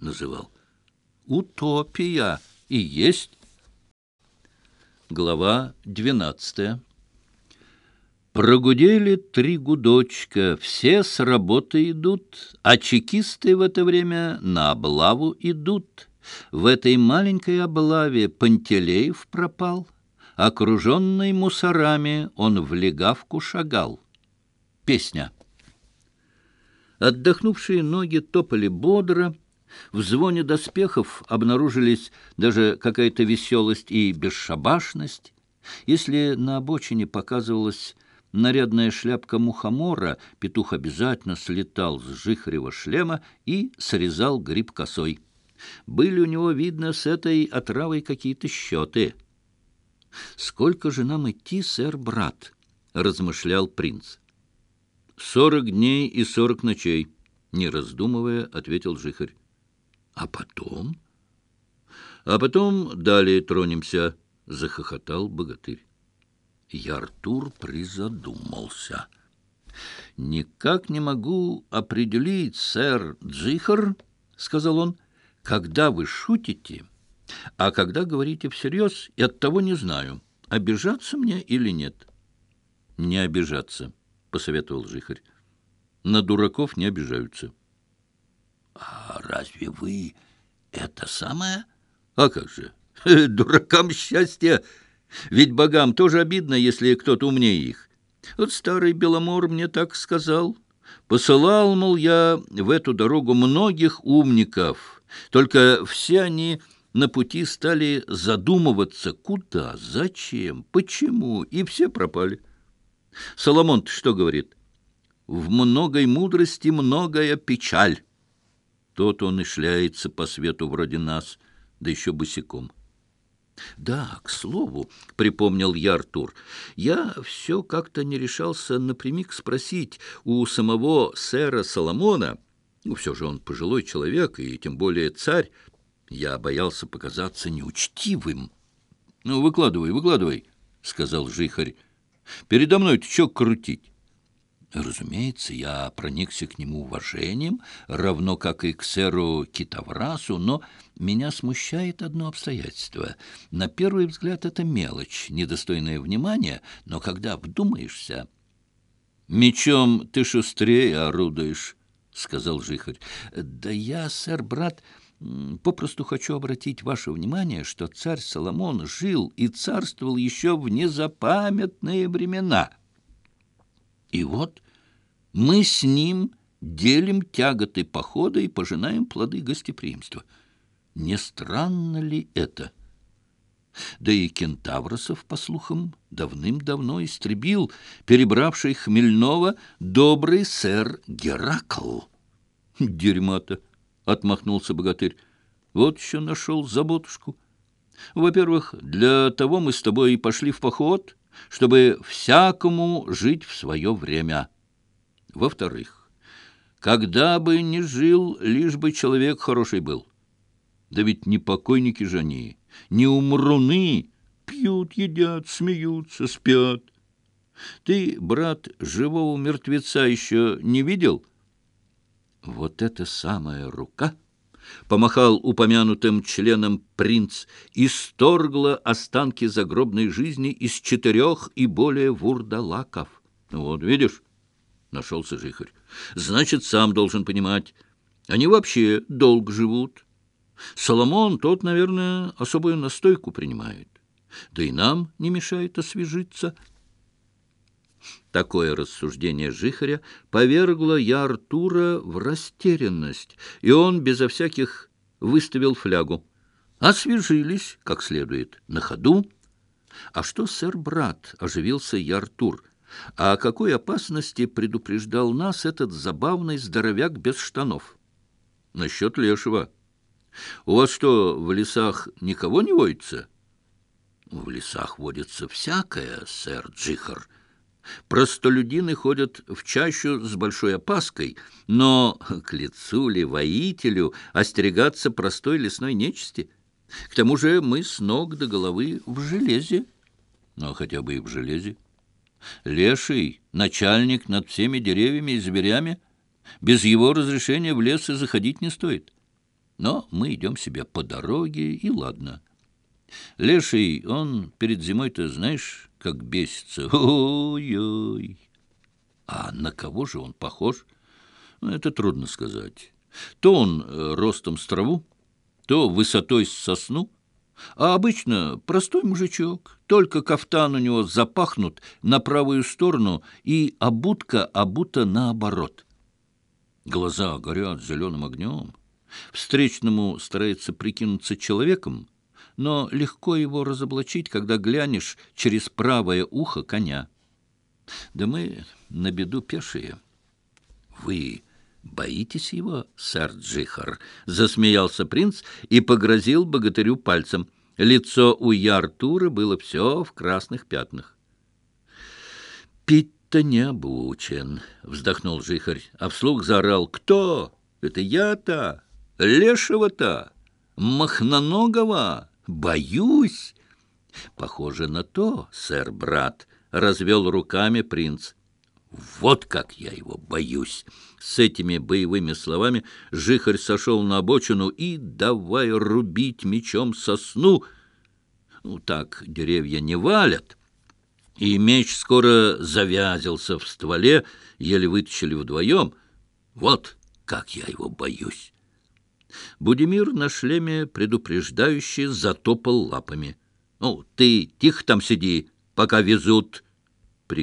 называл. Утопия и есть. Глава 12. Прогудели три гудочка, все с работы идут, а чекисты в это время на облаву идут. В этой маленькой облаве Пантелеев пропал, окруженный мусорами он в легавку шагал. Песня. Отдохнувшие ноги топали бодро, в звоне доспехов обнаружились даже какая-то веселость и бесшабашность. Если на обочине показывалась нарядная шляпка мухомора, петух обязательно слетал с жихарева шлема и срезал гриб косой. Были у него, видно, с этой отравой какие-то счеты. «Сколько же нам идти, сэр-брат?» — размышлял принц. «Сорок дней и сорок ночей», — не раздумывая, ответил жихарь. А потом? А потом далее тронемся, — захохотал богатырь. И Артур призадумался. «Никак не могу определить, сэр Джихар, — сказал он, — когда вы шутите, а когда говорите всерьез, и оттого не знаю, обижаться мне или нет». «Не обижаться», — посоветовал Жихарь. «На дураков не обижаются». «А разве вы это самое? А как же? Дуракам счастье! Ведь богам тоже обидно, если кто-то умнее их. Вот старый Беломор мне так сказал. Посылал, мол, я в эту дорогу многих умников, только все они на пути стали задумываться, куда, зачем, почему, и все пропали. Соломон что говорит? «В многой мудрости многое печаль». Тот он и шляется по свету вроде нас, да еще босиком. «Да, к слову», — припомнил я Артур, — «я все как-то не решался напрямик спросить у самого сэра Соломона, ну, все же он пожилой человек и тем более царь, я боялся показаться неучтивым». «Ну, выкладывай, выкладывай», — сказал Жихарь. «Передо мной ты что крутить?» Разумеется, я проникся к нему уважением, равно как и к сэру Китаврасу, но меня смущает одно обстоятельство. На первый взгляд это мелочь, недостойное внимания, но когда вдумаешься... «Мечом ты шустрее орудуешь», — сказал Жихарь. «Да я, сэр, брат...» попросту хочу обратить ваше внимание, что царь Соломон жил и царствовал еще в незапамятные времена». И вот мы с ним делим тяготы похода и пожинаем плоды гостеприимства. Не странно ли это? Да и кентавросов, по слухам, давным-давно истребил перебравший Хмельнова добрый сэр Геракл. «Дерьмо-то!» — отмахнулся богатырь. «Вот еще нашел заботушку. Во-первых, для того мы с тобой и пошли в поход» чтобы всякому жить в свое время. Во-вторых, когда бы ни жил, лишь бы человек хороший был. Да ведь не покойники же они, не умруны, пьют, едят, смеются, спят. Ты, брат, живого мертвеца еще не видел? Вот эта самая рука — помахал упомянутым членам принц, исторгла останки загробной жизни из четырех и более вурдалаков. Вот видишь, нашелся жихарь. Значит, сам должен понимать. Они вообще долг живут. Соломон тот, наверное, особую настойку принимает. Да и нам не мешает освежиться». Такое рассуждение Жихаря повергло я Артура в растерянность, и он безо всяких выставил флягу. Освежились, как следует, на ходу. А что, сэр-брат, оживился я Артур? А о какой опасности предупреждал нас этот забавный здоровяк без штанов? Насчет лешего. У вас что, в лесах никого не водится? В лесах водится всякое, сэр Джихар, — Простолюдины ходят в чащу с большой опаской, но к лицу ли, воителю, остерегаться простой лесной нечисти? К тому же мы с ног до головы в железе. Ну, а хотя бы и в железе. Леший — начальник над всеми деревьями и зверями. Без его разрешения в лес и заходить не стоит. Но мы идем себе по дороге, и ладно. Леший, он перед зимой-то, знаешь как бесится. Ой-ой! А на кого же он похож? Ну, это трудно сказать. То он э, ростом с траву, то высотой с сосну, а обычно простой мужичок, только кафтан у него запахнут на правую сторону и обутка обута наоборот. Глаза горят зеленым огнем. Встречному старается прикинуться человеком, но легко его разоблачить, когда глянешь через правое ухо коня. Да мы на беду пешие. Вы боитесь его, сэр Джихар? Засмеялся принц и погрозил богатырю пальцем. Лицо у Яртура было все в красных пятнах. «Пить-то не обучен», — вздохнул Жихарь, а вслух заорал. «Кто? Это я-то? Лешего-то? Махноногого?» боюсь. Похоже на то, сэр, брат, развел руками принц. Вот как я его боюсь. С этими боевыми словами жихарь сошел на обочину и давай рубить мечом сосну. Ну, так деревья не валят. И меч скоро завязился в стволе, еле вытащили вдвоем. Вот как я его боюсь. Будимир на шлеме предупреждающий затопал лапами. «Ну, ты тихо там сиди, пока везут!»